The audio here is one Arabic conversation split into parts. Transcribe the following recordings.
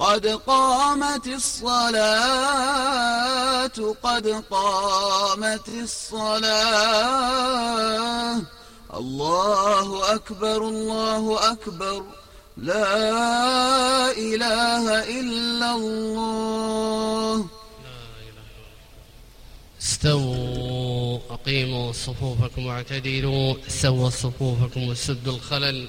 قد قامت الصلاة قد قامت الصلاة. الله أكبر الله أكبر. لا إله إلا الله. استووا أقيموا صفوفكم واعتدلوا سووا صفوفكم وسدوا الخلل.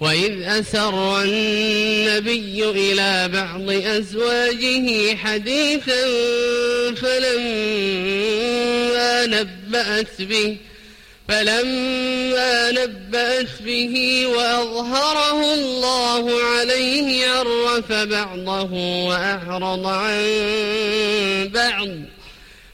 وإذ أسر النبي إلى بعض أزواجه حديثا فلما نبأت به فلما نبأت به وأظهره الله عليه عرف بعضه وأعرض عن بعض.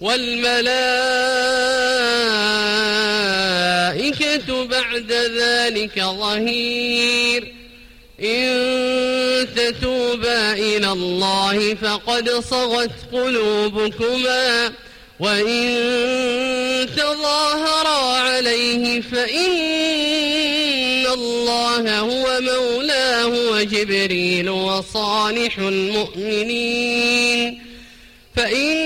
والملائكة بعد ذلك ظهير. إن تتوبا إلى الله فقد صغت قلوبكما وإن تظاهرا عليه فإن الله هو مولاه وجبريل وصالح المؤمنين. فإن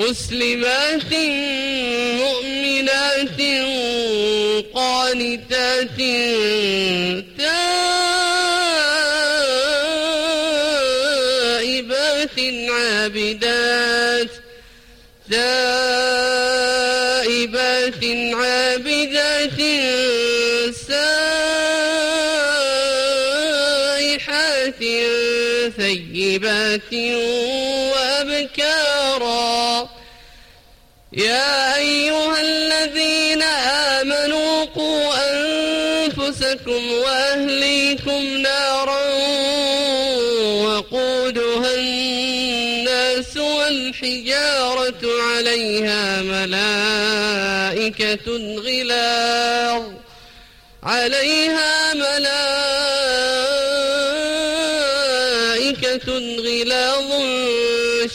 مسلمات مؤمنات قانتات تائبات عابدات تائبات عابدات سائحات ثيبات يا أيها الذين آمنوا قوا أنفسكم وأهليكم نارا وقودها الناس والحجارة عليها ملائكة غلاظ عليها ملائكة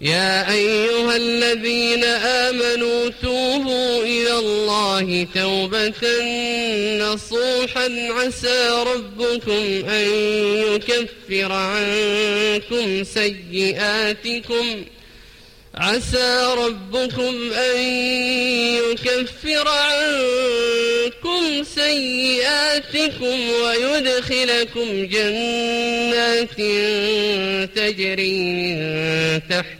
يا أيها الذين آمنوا توبوا إلى الله توبة نصوحا. عسى ربكم أن يكفر عنكم سيئاتكم. عسى ربكم أن يكفر عنكم سيئاتكم ويدخلكم جنات تجري من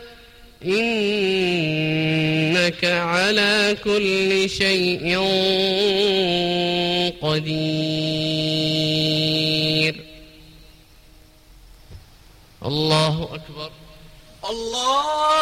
إنك على كل شيء قدير. الله أكبر. الله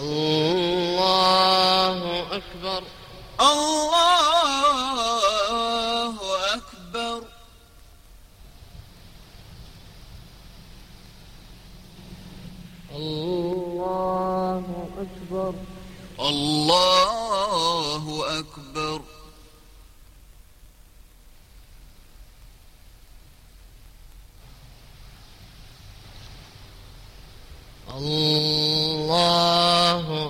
الله أكبر. الله أكبر الله أكبر الله أكبر الله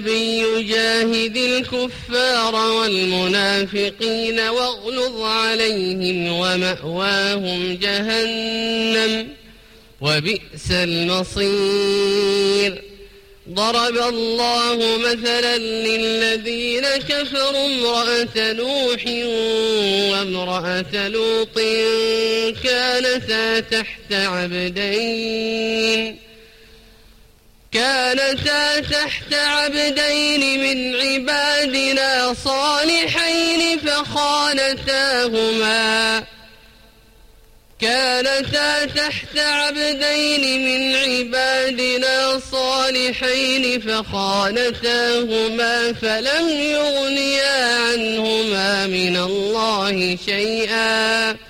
النبي جاهد الكفار والمنافقين واغلظ عليهم ومأواهم جهنم وبئس المصير. ضرب الله مثلا للذين كفروا امرأة نوح وامرأة لوط كانتا تحت عبدين. كانتا تحت عبدين من عبادنا صالحين فخانتاهما. كانتا تحت عبدين من عبادنا صالحين فخانتاهما فلم يغنيا عنهما من الله شيئا.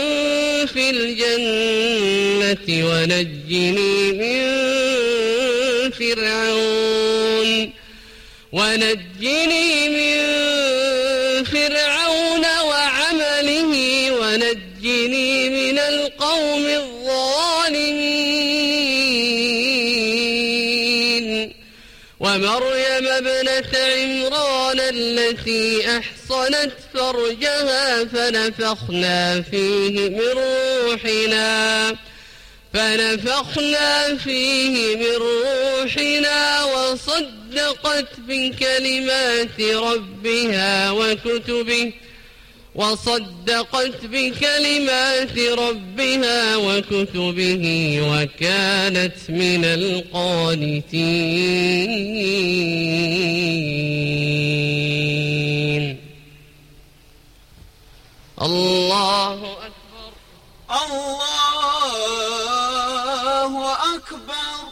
في الجنة ونجني من فرعون ونجني التي أحصنت فرجها فنفخنا فيه من روحنا فنفخنا فيه من روحنا وصدقت بكلمات ربها وكتبه وصدقت بكلمات ربها وكتبه وكانت من القانتين الله أكبر الله أكبر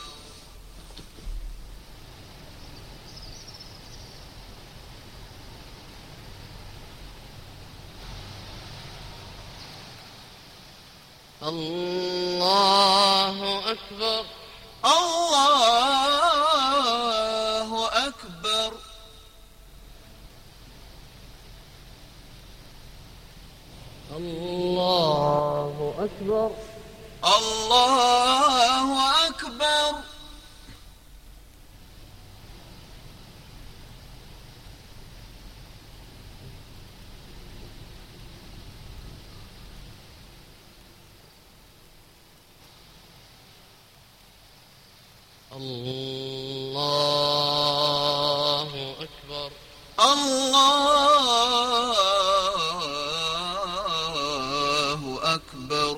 الله أكبر الله أكبر الله أكبر الله أكبر الله أكبر الله أكبر